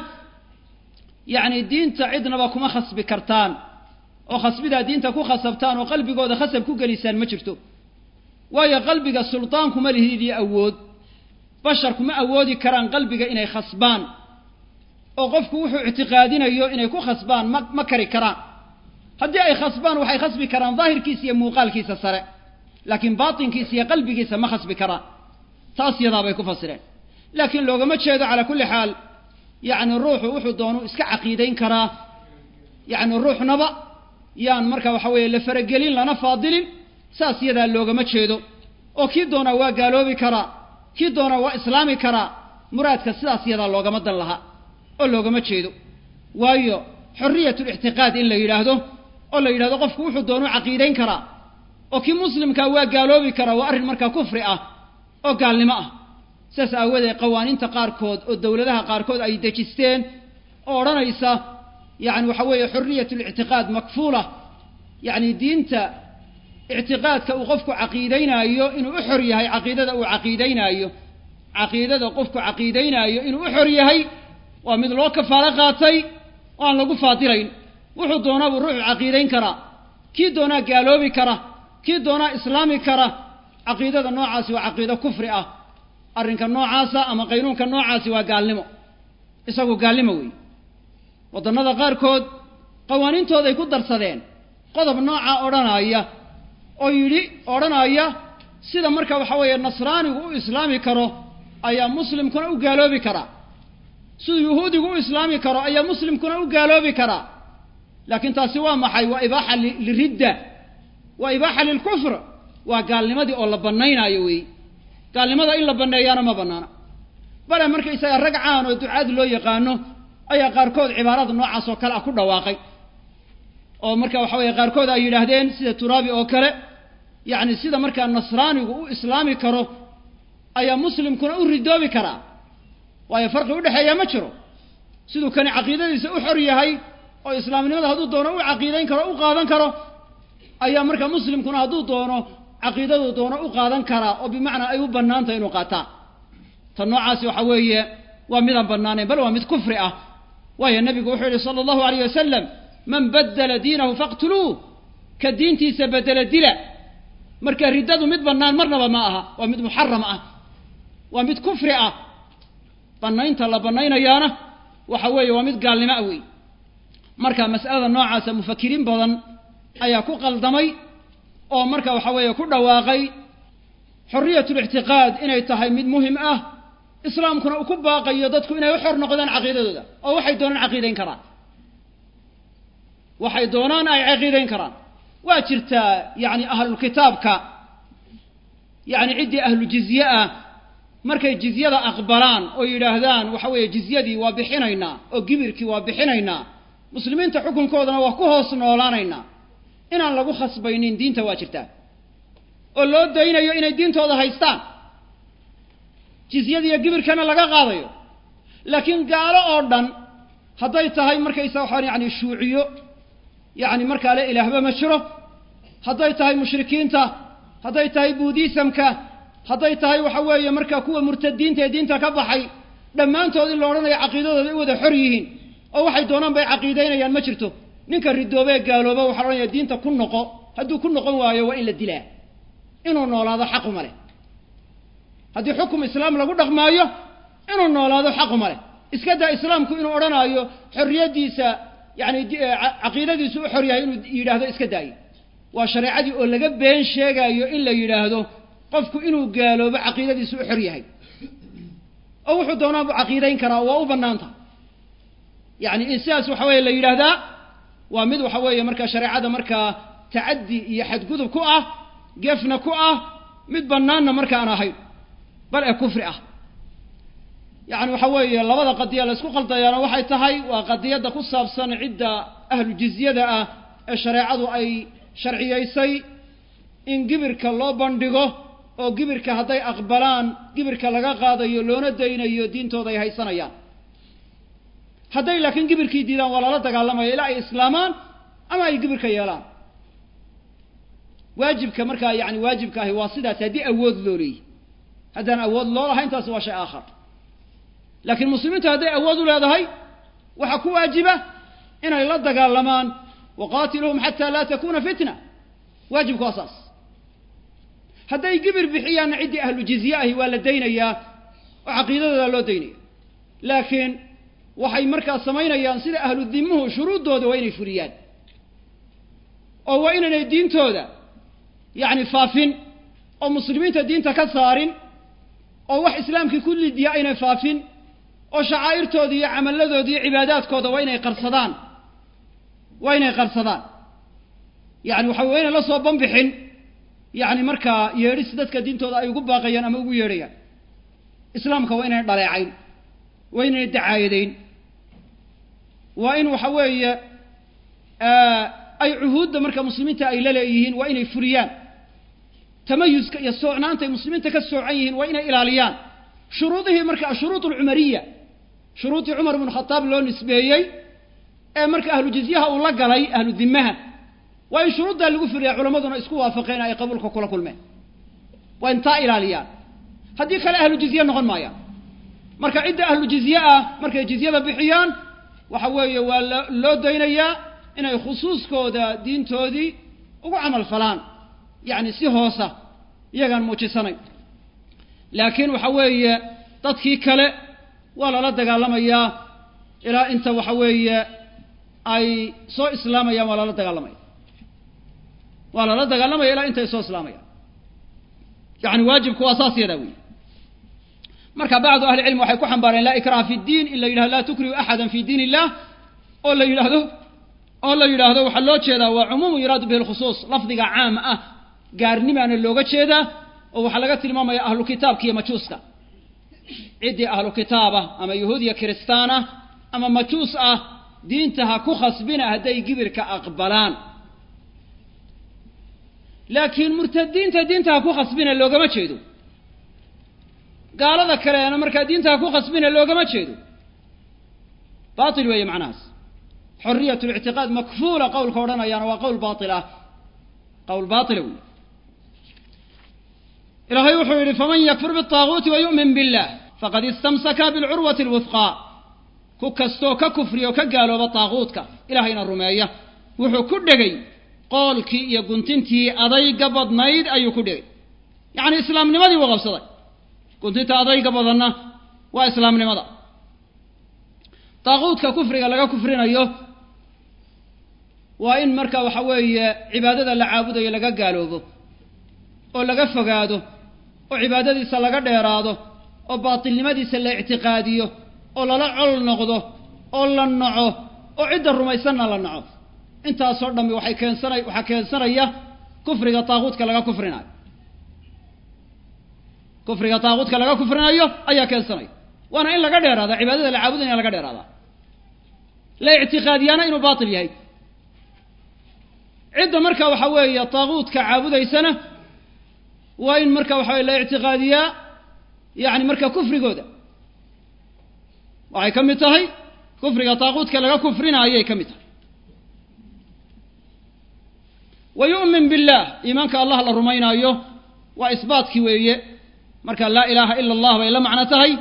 Speaker 2: yacni diinta cidnaba kuma khasbi kartaan. Oo khasbidaa diinta ku khasabtaan oo qalbigooda khasab ku gelisaan ma jirto waayo qalbiga sultaan kuma lihid iyo awood. Bashar kuma awoodi karaan qalbiga inay khasbaan. Oo qofku wuxuu ictiqaadinayo inay ku khasbaan ma ma kari karaan. Haddii ay khasbaan waxay khasbi karaan daahirkiisa iyo muuqaalkiisa sare. Laakiin baatinkiisa iyo qalbigiisa ma khasbi karaan. Taas yadaabay ku fasireen. Laakiin loogama jeedo calaa kulli xaal yacni ruuxu wuxuu doonu iska caqiidayn karaa. Yacni ruuxnaba yaan marka waxa weeye la faragelin lana faadilin saas yadaa loogama jeedo oo kii doonaa waa gaaloobi karaa kii doonaa waa islaami karaa muraadka sidaas yadaa loogama dan laha oo loogama jeedo. Waayo xorriyatulictiqaad in la yidhaahdo oo la yidhahdo qofku wuxuu doonu caqiidayn karaa oo kii muslimkaa waa gaaloobi karaa waa arrin markaa kufri ah oo gaalnimo ah. Sidaas aawadeed qawaaniinta qaarkood oo dowladaha qaarkood ay dejisteen oo odhanaysa yacni waxa weeye xorriyatulictiqaad makfuula yacni diinta ictiqaadka uu qofku caqiidaynaayo inuu u xor yahay caqiidada uu caqiidaynaayo caqiidada qofku caqiidaynaayo inuu u xor yahay waa mid loo kafaalo qaatay oo aan lagu faadilayn wuxuu doonaa buu ruuxu caqiidayn karaa kii doonaa gaaloobi kara kii doonaa islaami kara caqiidada noocaasi waa caqiido kufri ah. Arrinka noocaasa ama qaynuunka noocaasi waa gaalnimo. Isagu gaalnimo weeye. Waddannada qaarkood qawaaniintooday ku darsadeen. Qodob nooca odhanaya oo yidhi odhanaya sida marka waxa weeye nasraanigu u islaami karo ayaa muslimkuna u gaaloobi karaa siduu yuhuudigu u islaami karo ayaa muslimkuna u gaaloobi karaa laakiin taasi waa maxay? Waa ibaaxa liridda. Waa ibaaxa lilkufr waa gaalnimadii oo la bannaynaayo weeye gaalnimada in la banneeyaana ma bannaana. Bale markaysaga rag caan oo ducaad loo yaqaano ayaa qaarkood cibaarada noocaas oo kale ah ku dhawaaqay oo marka waxa weeye qaarkood ay yidhaahdeen sida turaabi oo kale yacni sida markaa nasraanigu u islaami karo ayaa muslimkuna u ridoobi karaa. Waayo farqi udhexeeya ma jiro. Siduu kani caqiidadiisa u xor yahay oo islaamnimada hadduu doono u caqiidayn karo u qaadan karo ayaa marka muslimkuna hadduu doono caqiidadu doono u qaadan karaa oo bimacnaa ay u bannaantahay inuu qaataa. Tan noocaasi waxa weeye waa midaan bannaanayn bal waa mid kufri ah. Waayo nebigu wuxuu yihi sala allahu alayh wasalam man baddala diinahu faqtuluuh ka diintiisa bedela dila. Marka riddadu mid bannaan marnaba ma aha waa mid muxaram ah waa mid kufri ah. Bannaynta la bannaynayaana waxa weeye waa mid gaalnimo ah wey marka mas'alada noocaasa mufakiriin badan ayaa ku qaldamay oo marka waxa weeye ku dhawaaqay xoriyat lictiqaad inay tahay mid muhiim ah islaamkuna uu ku baaqayo dadku inay u xor noqdaan caqiidadooda oo waxay doonaan caqiidayn karaan waxay doonaan ay caqiidayn karaan. Waa jirtaa yacni ahlulkitaabka yacni ciddii ahlu jizye ah. Markay jizyada aqbalaan oo yidhaahdaan waxa weeye jizyadii waa bixinaynaa oo gibirkii waa bixinaynaa muslimiinta xukunkoodana waa ku hoos noolaanaynaa inaan lagu khasbaynin diinta waa jirtaa oo loo daynayo inay diintooda haystaan. Jizyadiiyo gibirkana laga qaadayo. Laakiin gaalo oo dhan hadday tahay markaysa waxaan yani shuuciyo yacni markaa le ilaahba ma jiro. Hadday tahay mushrikiinta hadday tahay buudhisamka hadday tahay waxa weeye markaa kuwa murtadiinta ee diinta ka baxay dhammaantood in la odhanayo caqiidadooda ay wada xor yihiin oo waxay doonaan bay caqiidaynayaan ma jirto. Ninka ridoobee gaalooba waxaa odhanaya diinta ku noqo hadduu ku noqon waayo waa in la dilaa. Inuu noolaado xaquma leh. Haddii xukum islaam lagu dhaqmaayo inuu noolaado xaquma leh. Iska daa islaamku inuu odhanaayo xorriyaddiisa yani caqiidadiisu u xor yahay inuu yidhaahdo iska daayo waa shareecadii oo laga been sheegaayo in la yidhaahdo qofku inuu gaaloobo caqiidadiisu u xor yahay oo wuxuu doonaabu caqiidayn karaa waa u bannaanta. Yacni in sidaas waxa weeye la yidhaahdaa waa mid waxa weeye markaa shareecada markaa tacaddi iyo xadgudub ku ah gefna ku ah mid bannaanna markaan ahayn bal ee kufri ah yacni waxa weeye labada qadiya la isku qaldayaana waxay tahay waa qadiyadda ku saabsan cidda ahlu jizyada ah ee shareecadu ay sharciyaysay in gibirka loo bandhigo oo gibirka hadday aqbalaan gibirka laga qaadayo loona daynayo diintooda ay haysanayaan. Hadday laakiin gibirkii diidaan waa lala dagaalamaya ilaa ay islaamaan ama ay gibirka yeelaan. Waajibka markaa yani waajibka ahi waa sidaas haddii awood loo leeyahy haddaan awood loo lahayn taasi waa shay aakhar laakiin muslimiintu hadday awood u leedahay waxaa ku waajiba inay la dagaalamaan waqaatiluhum xataa laa takuna fitna. Waajibku waa saas hadday gibir bixiyaanna ciddii ahlu jizye ahi waa la daynayaa oo caqiidadooda loo daynaya laakiin waxay markaa samaynayaan sida ahlu dimuhu shuruuddooda waa inay fuliyaan oo waa inaynay diintooda yacni faafin oo muslimiinta diinta ka saarin oo wax islaamkii ku lidiya aynay faafin oo shacaa'irtooda iyo camaladooda cibaadaadkooda waa inay qarsadaan. Waa inay qarsadaan. Yacni waxa waa la soo banbixin yacni markaa yeedhis dadka diintooda ay ugu baaqayaan ama ugu yeedhayaan. Islaamka waa inay dhaleecayn. Waa inay dacaayadayn waa in waxa weeye ay cuhuudda marka muslimiinta ay la leeyihiin waa inay fuliyaan tamayuska iyo soocnaanta ay muslimiinta ka soocan yihiin waa inay ilaaliyaan. Shuruudihii marka ashuruud alcumariya shuruudii cumar ibnu khataab loo nisbeeyey ee marka ahlu jizyaha uu la galay ahlu dimaha waa in shuruuddaa lagu fuliya culammaduna isku waafaqeen ay qabuulka kula kulmeen. Waa in taa ilaaliyaan. Haddii kale ahlu jizye noqon maayaan. Marka cidda ahlu jizye ah markay jizyada bixiyaan waxa weeye waa loo daynayaa inay khusuuskooda diintoodii ugu camal falaan. Yacni si hoosa iyagaan muujisanayn. Laakiin waxa weeye dadkii kale waa lala dagaalamayaa ilaa inta waxa weeye ay soo islaamayaan waa lala dagaalamaya. Waa lala dagaalamaya ilaa inta soo islaamayaan. Yacni waajibku waa saas wey marka bacdu ahli cilmi waxay ku xambaareen laa ikraha fi ddiin in la yidhahdo laa tukrihu axada fi diin illah oo la yidhaahdo oo la yidhaahdo waxaa loo jeedaa waa cumuumu yuraadu bihi lkhusuus lafdiga caam ah gaarnimaana looga jeedaa oo waxaa laga tilmaamaya ahlu kitaabka iyo majuuska ciddii ahlu kitaabah ama yahuudiya kiristaanah ama majuus ah diinta ha ku khasbina hadday gibirka aqbalaan. Laakiin murtadiinta diinta ha ku khasbina loogama jeedo. Gaalada kaleena markaa diinta ha ku khasbina loogama jeedo. Baatil weeye macnahaas. Xoriyat lictiqaad makfuula qowlka odhanayaana waa qowl baail ah. Qowl baatila wey ilaahay wuxuu yidhi faman yakfur biطaaguuti wa yu'min billah faqad istamsaka bilcurwati alwufqaa ku kastoo ka kufriya oo ka gaalooba taaguutka ilahayna rumeeya. Wuxuu ku dhegay qoolkii iyo guntintii adayga badnayd ayuu ku dhegay. Yacni islaamnimadii buu qabsaday. Guntinta adayga badanna waa islaamnimada. Taaquudka kufriga laga kufrinayo waa in marka waxa weeye cibaadada la caabudayo laga gaaloobo oo laga fogaado oo cibaadadiisa laga dheeraado oo baatilnimadiisa la ictiqaadiyo oo lala col noqdo oo la naco oo cidda rumaysanna la naco. Intaasoo dhammi waxay keensana waxaa keensanaya kufriga taaquudka laga kufrinayo kufriga taaquudka laga kufrinayo ayaa keensanaya waana in laga dheeraada cibaadada la caabudaya laga dheeraada. La ictiqaadiyaana inuu baatil yahay. Cidda marka waxa weeye taaquudka caabudaysana waa in marka waxa la ictiqaadiyaa yani marka kufrigooda. Waxay ka mid tahay kufriga taaquudka laga kufrinayay ka mid tahay. Wa yu'min billah iimaanka allah la rumaynaayo waa isbaatkii weeye. Marka laa ilaaha ila allah bay la macno tahay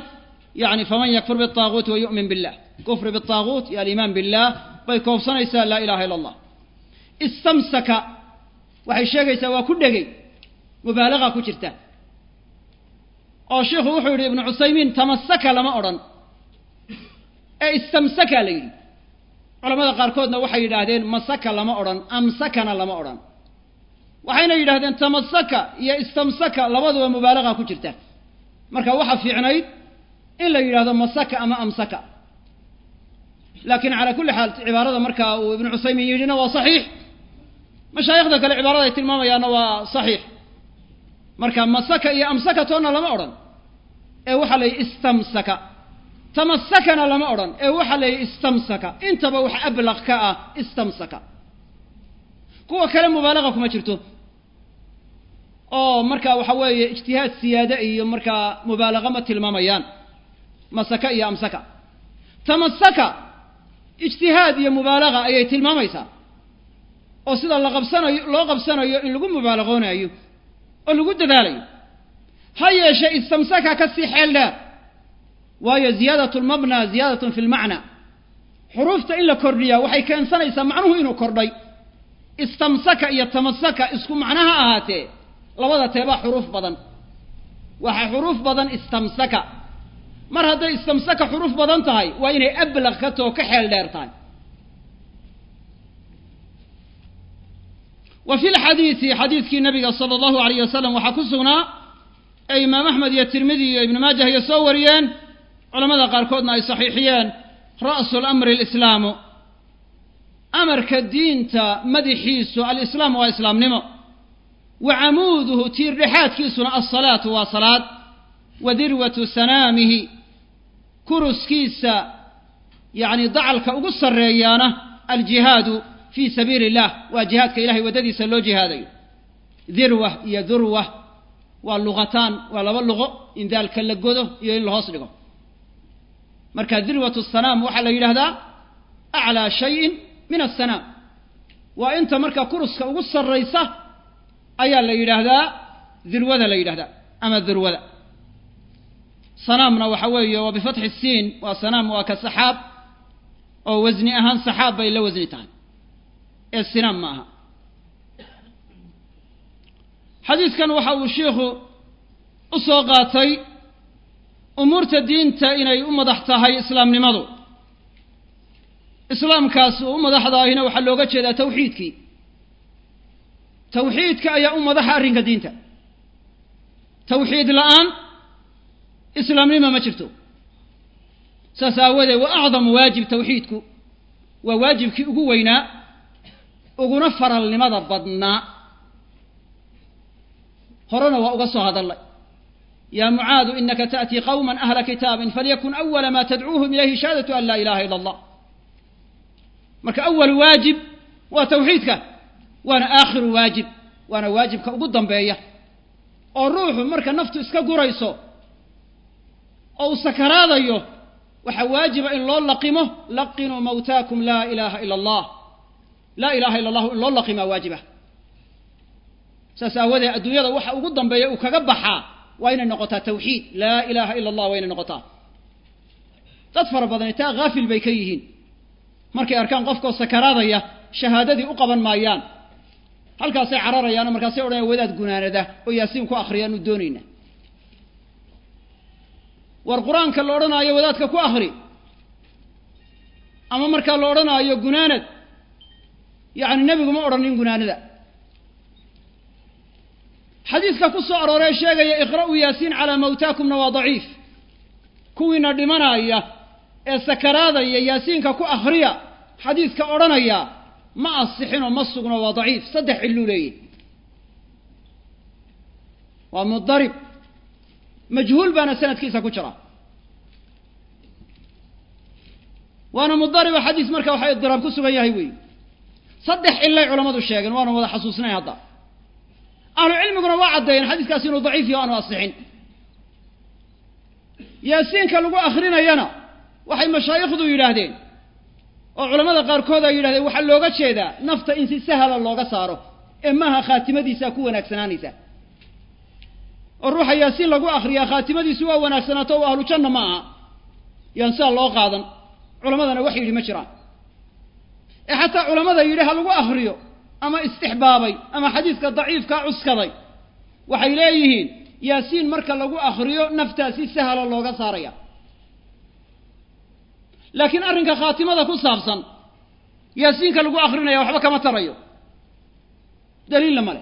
Speaker 2: yani faman yakfur biطaaguuti wa yu'min billah. Kufri biطaaguut iyo aliimaan billah bay koobsanaysaa laa ilaha ila allah istamsaka waxay sheegaysaa waa ku dhegay mubaalaga ku jirta. Oo sheikhu wuxuu yidhi ibnu cusaymiin tamasaka lama odhan. Ee istamsaka la yidhi. Culamada qaarkoodna waxay yidhaahdeen masaka lama odhan amsakana lama odhan. Waxayna yidhahdeen tamasaka iyo istamsaka labaduba mubaalaga ku jirta. Marka waxa fiicnayd in la yidhahdo masaka ama amsaka. Laakiin calaa kulli xaal cibaarada markaa uu ibnu cusaymiin yidhina waa saxiix. Mashaayikhda kale cibaarada ay tilmaamayaanna waa saxiix marka masaka iyo amsaka toonna lama odhan. Ee waxaa la yidhi istamsaka. Tamasakana lama odhan. Ee waxaa la yidhi istamsaka. Intaba wax ablaq ka ah istamsaka. Kuwa kale mubaalaga kuma jirto. Oo marka waxa weeye ijtihaad siyaade iyo markaa mubaalaga ma tilmaamayaan. Masaka iyo amsaka. Tamasaka ijtihaad iyo mubaalaga ayay tilmaamaysaa. Oo sida la qabsanayo loo qabsanayo in lagu mubaalaqoonayo oo lagu dadaalayo ha yeeshe istamsaka ka sii xeel dheer waayo ziyaadat lmabna ziyaadatun fi lmacna xuruufta in la kordhiyaa waxay keensanaysaa macnuhu inuu kordhay. Istamsaka iyo tamasaka isku macnaha ahaatee labada teebaa xuruuf badan. Waxaa xuruuf badan istamsaka mar hadday istamsaka xuruuf badan tahay waa inay ablaq ka too ka xeel dheer tahay wa fi lxadiidi xadiidkii nabiga sala allahu alayh wasalam waxaa ku sugnaa ee imaam axmed iyo tirmidi iyo ibnu maajah iyo soo wariyeen culamada qaarkoodna ay saxiixiyeen ra'su lamri alislaamu. Amarka diinta madaxiisu alislaam waa islaamnimo. Wa camuuduhu tiir dhexaadkiisuna alsalaatu waa salaad. Wa dirwatu sanaamihi kuruskiisa yacni dacalka ugu sarreeyaana aljihaadu fii sabiili illah waa jihaadka ilahay waddadiisa loo jihaadayo dirwa iyo durwa waa luqataan waa laba luqo in daalka la godo iyo in la hoos dhigo. Marka dirwatu sanaam waxaa la yidhahdaa aclaa shayin min asanaam waa inta marka kuruska ugu sarraysa ayaa la yidhaahdaa dirwada la yidhahdaa ama dirwada sanaamna waxa weeye waa bifatxi siin waa sanaam waa ka saxaab oo wasni ahaan saxaab bay la wasni tahay ee sinaam ma aha xadiidkan waxa uu shiikhu u soo qaatay umuurta diinta inay u madax tahay islaamnimadu. Islaamkaas uu u madaxdaahina waxaa looga jeedaa tawxiidkii. Tawxiidka ayaa u madaxa arrinka diinta. Tawxiid la'aan islaamnimo ma jirto. Saas aawadeed wa acdamu waajib tawxiidku. Waa waajibkii ugu weynaa uguna faralnimada badnaa horena waa uga soo hadallay. Ya mucaadu inaka taأtii qowma ahla kitaabin falyakun awala ma tadcuuhum ilayhi shahaadatu an laa ilaha ila allah marka awal waajib waa tawxiidka waana aakhiru waajib waana waajibka ugu dambeeya. Oo ruuxu marka naftu iska gurayso oo uu sakaraadayo waxaa waajiba in loo laqimo laqinuu mawtaakum laa ilaaha ila allah laa ilaha ila allahu in loo laqimaa waajiba saas aawadeed adduunyada waxa ugu dambeeya uu kaga baxaa waa inay noqotaa tawxiid. Laa ilaaha ila allah waa inay noqotaa. Dad fara badani taa haafil bay ka yihiin. Markay arkaan qofkoo sakaraadaya shahaadadii u qaban maayaan. Halkaasay cararayaano markaasay odhanaya wadaad gunaanada oo yaasiin ku akriyaanu doonayna. War qur'aanka la odhanaayo wadaadka ku akri ama markaa la odhanaayo gunaanad yacni nebigu ma odhanin gunaanada xadiiska ku soo arooree sheegaya iqra'uu yaasiin calaa mawtaakumna waa daciif. Kuwiina dhimanaya ee sakaraadaya yaasiinka ku akhriya xadiiska odhanaya ma asixinoo ma sugno waa daciif. Saddex cilluu leeyihi waa mudarib. Majhuul baana sanadkiisa ku jira. Waana mudariba xadiis marka waxa idiraab ku sugan yahay weyi saddex cillay culammadu sheegeen waana wada xasuusnay hadda. Ahlu cilmiguna waa caddeeyeen xadiiskaasi inuu daciif yaho aanu asixin. Yaasiinka lagu akrinayana waxay mashaayikhdu yidhaahdeen oo culammada qaarkood ay yidhahdeen waxaa looga jeedaa nafta in si sahla looga saaro ee maaha khaatimadiisaa ku wanaagsanaanaysa. Oo ruuxa yaasiin lagu akriyaa khaatimadiisu waa wanaagsanaato oo ahlu janna ma aha. Yaan sidaa loo qaadan. Culamadana wax yidhi ma jiraan ee xataa culamada yidhi ha lagu akriyo ama istixbaabay ama xadiiska daciifkaa cuskaday. Waxay leeyihiin yaasiin marka lagu akriyo naftaa si looga saaraya. Laakiin arrinka khaatimada ku saabsan yaasiinka lagu akrinaya waxba kama tarayo. Daliilla male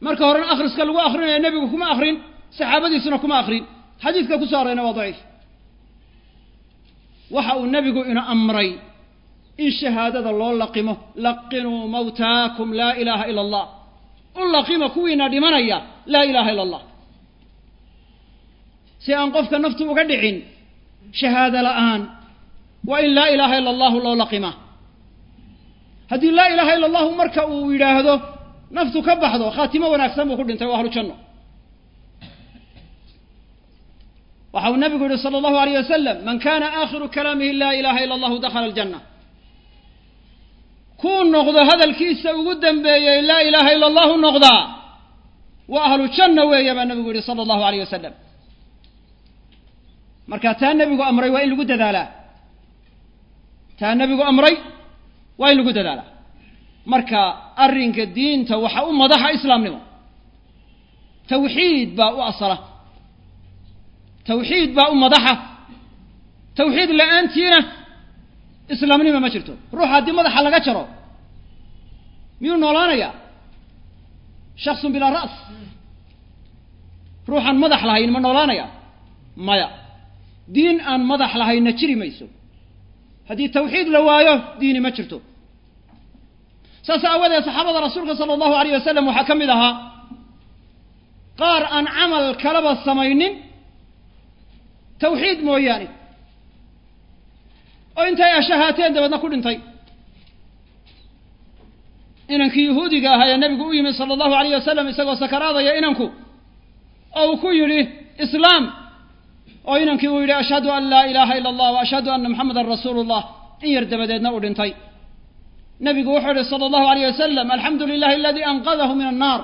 Speaker 2: marka horena akhriska lagu akrinaya nebigu kuma akrin saxaabadiisuna kuma akrin xadiiska ku soo waa daciif. Waxa uu nebigu ina amray in shahaadada loo laqimo laqinuu mawtaakum laa ilaaha ila allah u laqima kuwiina dhimanaya laa ilaaha ila allah si aan qofka naftu uga dhicin shahaado la'aan waa in laa ilaaha ila allahu loo laqima. Haddii laa ilaaha ila allahu marka uu yidhaahdo naftu ka baxdo khaatimo wanaagsan buu ku dhintay oo ahlu janno. Waxa uu nabigu yihi sala allahu alayh wasalam man kana aakhiru kalaamihi laa ilaha ila allahu dakhala aljanna kuu noqdo hadalkiisa ugu dambeeyey laa ilaaha ila allahu noqdaa waa ahlu janna weeye baa nabigu yihi sala allahu alayh wasalam marka taa nebigu amray waa in lagu dadaalaa taa nebigu amray waa in lagu dadaalaa marka arrinka diinta waxa u madaxa islaamnimo. Tawxiid baa u asala. Tawxiid baa u madaxa. Tawxiid la'aantiina islaamnima ma jirto. Ruuxa haddii madaxa laga jaro miyuu noolaanayaa shaksun bilaa ra's. Ruuxaan madax lahayn ma noolaanaya? Maya. Diin aan madax lahaynna jiri mayso. Haddii tawxiid la waayo diini ma jirto. Saas aawadeed saxaabada rasuulka sala allahu alayh wasalam waxaa ka mid ahaa qaar aan camal kalaba samaynin tawxiid mooyaane oo intay ashahaateen dabeedna ku dhintay. Inankii yahuudiga ahaa ee nebigu u yimid sala allahu alayh wasalam isagoo sakaraadaya inanku oo uu ku yidhi islaam! oo inankii uu yidhi ashhadu an laa ilaaha ila allah wa ashhadu anna maxamedan rasuulu llah in yar dabadeedna uu dhintay. Nebigu wuxuu yihi sala allahu alayh wasalam alxamdu lilahi aladii anqadahu min annaar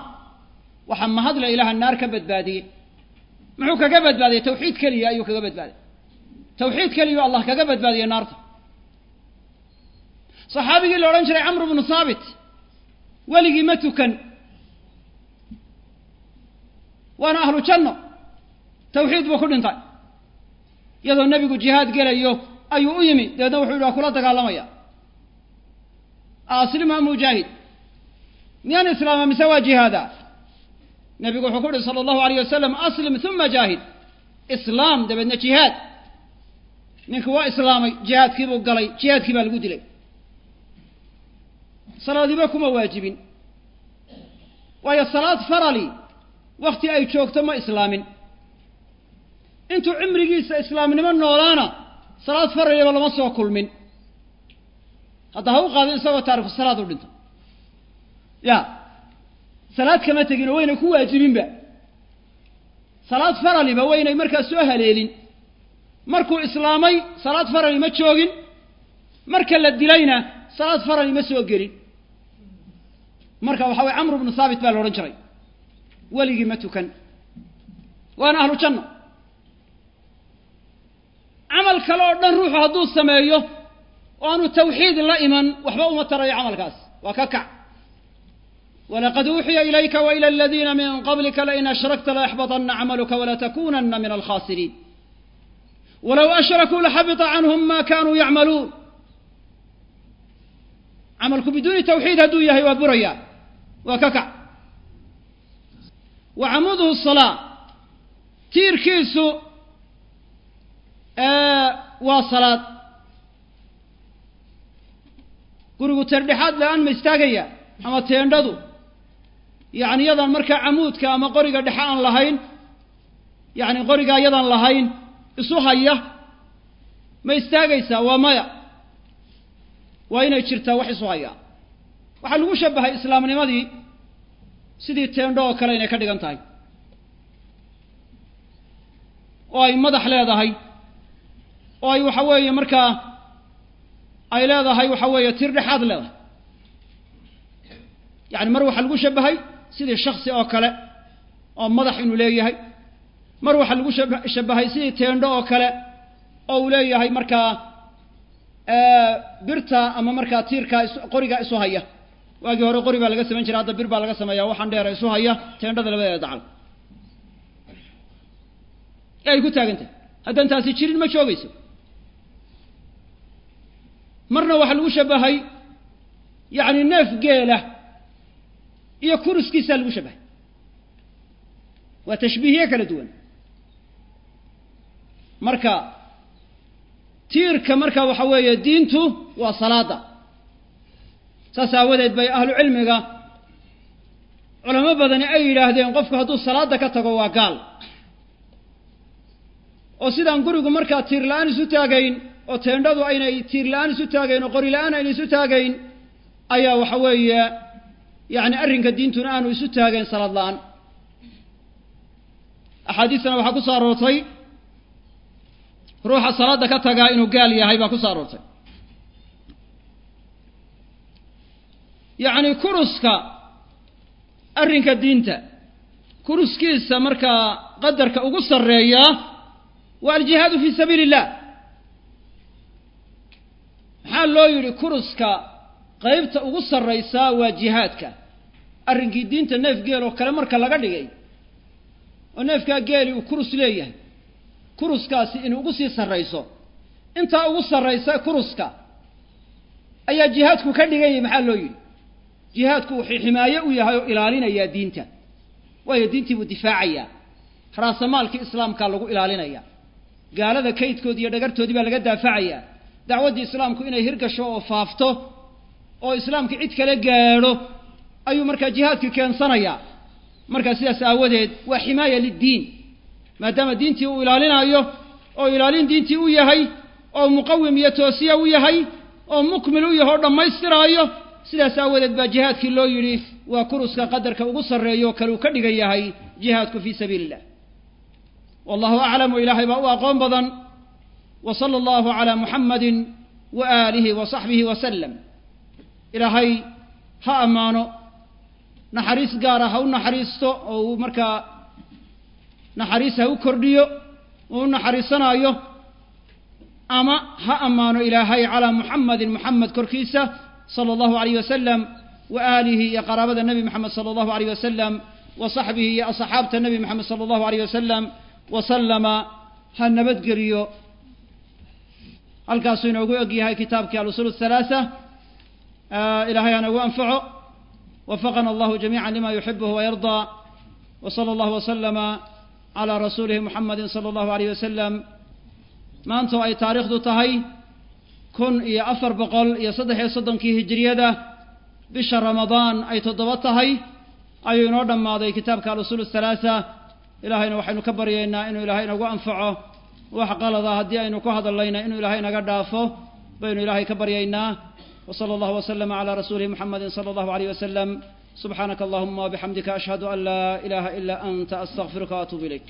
Speaker 2: waxaa mahadle ilaha naar ka badbaadiyey. Muxuu kaga badbaadiyey? Tawxiid keliya ayuu kaga badbaaday tawxiid keliyu allah kaga badbaadiyey naarta. Saxaabigii la odhan jiray camr bnu haabit weligii ma tukan. Waana ahlu janno. Tawxiid buu ku dhintay. Iyadoo nebigu jihaad gelayo ayuu u yimi dabeedna wuxuu yidhi waa kula dagaalamaya. Aslim am mujaahid miyaan islaama? Mise waa jihaada? Nebigu wuxuu ku uhi sala allahu alayh wasalam aslim uma jaahid. Islaam dabeedna jihaad ninki waa islaamay jihaadkiibuu galay jihaadkii baa lagu dilay. Salaadiba kuma waajibin. Waayo salaad farali wakti ay joogto ma islaamin. Intuu cimrigiisa islaamnimo noolaana salaad faraliba lama soo kulmin. Hadda ha u qaado isagoo taariku salaad u dhinto. Ya salaad kama tegin oo waynay ku waajibinba. Salaad faraliba waynay markaa soo haleelin markuu islaamay salaad farali ma joogin. Marka la dilayna salaad farali ma soo gelin. Marka waxa weye camru bnu thaabit baa la odhan jiray weligii ma tukan. Waana ahlu janno camal kale oo dhan ruuxu hadduu sameeyo oo aanu tawxiid la iman waxba uma tarayo camalkaas. Waa ka kac. Walaqad uuxiya ilayka waila aladiina min qablika lain ashrakta layaxbaطana camaluka walatakunana min alkhasiriin walow ashrakuu laxabita canhum ma kanuu yacmaluun camalku biduuni tawxiid hadduu yahay waa buraya waa ka kac wa camuduhu salaa tiirkiisu waa salaad gurigu teerdhexaad la'aan ma istaagaya ama teendhadu yacni yadan markaa camuudka ama qoriga dhexe aan lahayn yacni qorigaa yadan lahayn isu haya. Ma istaagaysaa? Waa maya. Waa inay jirtaa wax isu haya. Waxaa lagu shabahay islaamnimadii sidii teendho oo kale inay ka dhigan tahay. Oo ay madax leedahay. Oo ay waxa weeye markaa ay leedahay waxa weeye tir dhexaad leedahay. Yacni mar waxaa lagu shabahay sidii shaksi oo kale oo madax inuu leeyahay mar waxaa lagu shab shabahay sidii teendho oo kale oo uu leeyahay markaa birta ama markaa tiirkaa is qorigaa isu haya. Waagii hore qori baa laga samayn jiray hadda bir baa laga sameeya waxaan dheera isu haya teendhada labadeeda dacal. Ee ay ku taagan tahay. Haddaan taasi jirin ma joogayso. Marna waxaa lagu shabahay yacni neef geela iyo kuruskiisaa lagu shabahay waa tashbiihye kala duwan marka tiirka marka waxa weeye diintu waa salaada. Saas aawadeed bay ahlu cilmiga culamo badani ay yidhaahdeen qofku hadduu salaada ka tago waa gaal. Oo sidaan gurigu markaa tiir la'aan isu taagayn oo teendhadu aynay tiir la'aan isu taagayn oo qori la'aan ayna isu taagayn ayaa waxa weeye yacni arrinka diintuna aanu isu taagayn salaad la'aan. Axaadiistana waxaa ku soo aroortay ruuxa salaada ka tagaa inuu gaal yahay baa ku soo aroortay. Yacni kuruska arrinka diinta kuruskiisa markaa qadarka ugu sarreeyaa waa aljihaadu fii sabiili illah maxaa loo yidhi kuruska qeybta ugu sarraysaa waa jihaadka? Arrinkii diinta neef geel oo kale marka laga dhigay oo neefkaa geeli uu kurus leeyahay kuruskaasi inay ugu sii sarrayso. Intaa ugu sarraysa kuruska ayaa jihaadku ka dhigan yahay maxaa loo yidhi? Jihaadku wuxuu ximaaye u yahay oo ilaalinayaa diinta. Waayo diintii buu difaacayaa. Raasamaalkii islaamkaa lagu ilaalinaya gaalada kaydkoodii iyo dhagartoodii baa laga daafacayaa. Dacwaddii islaamku inay hirgasho oo faafto oo islaamka cid kale gaadho ayuu markaa jihaadkii keensanayaa. Markaa sidaas aawadeed waa ximaaya liddiin maadaama diintii uu ilaalinayo oo ilaalin diintii u yahay oo muqawim iyo toosiya u yahay oo mukmil u yahay oo dhammaystiraayo sidaas aawadeed baa jihaadkii loo yidhi waa kuruska qadarka ugu sarreeyo kale uu ka dhigan yahay jihaadku fii sabiili illah wallahu aclamu ilaahay baa u aqoon badan. Wa sala allahu calaa muxammadin wa aalihi wa saxbihi wasalam ilaahay ha ammaano naxariis gaara ha u naxariisto oo uu markaa naxariis ha u kordhiyo u naxariisanaayo ama ha ammaano ilaahay calaa muxamadin muxamed korkiisa sala allahu alayh wasalam wa aalihi iyo qaraabada nebi moxamed sala allahu alayh wasalam wa saxbihi iyo asxaabta nebi moxamed sala allahu alayh wasalam wasalama ha nabadgeliyo. Halkaasuu inoogu eg yahay kitaabkii alusul halaasa ilahay ha nagu anfaco wafaqana allahu jamiica lima yuxibuhu wayardaa wa sala allahu wasalama calaa rasuulihi muxamadi sala allahu alayh wasalam maantoo ay taariikhdu tahay kun iyo afar boqol iyo saddex iyo soddonkii hijiriyada bisha ramadaan ay toddoba tahay ayuu inoo dhammaaday kitaabka alusul halaasa ilaahayna waxaynu ka baryaynaa inuu ilaahay inagu anfaco wax qalada haddii aynu ku hadallayna inuu ilaahay naga dhaafo baynu ilaahay ka baryaynaa wa sala allahu waslama calaa rasuulihi muxamadi sala allahu alayh wasalam subxaanaka allahuma wabixamdika ashhadu an laa ilaaha ilaa anta astaqfiruka waatuubu ilayk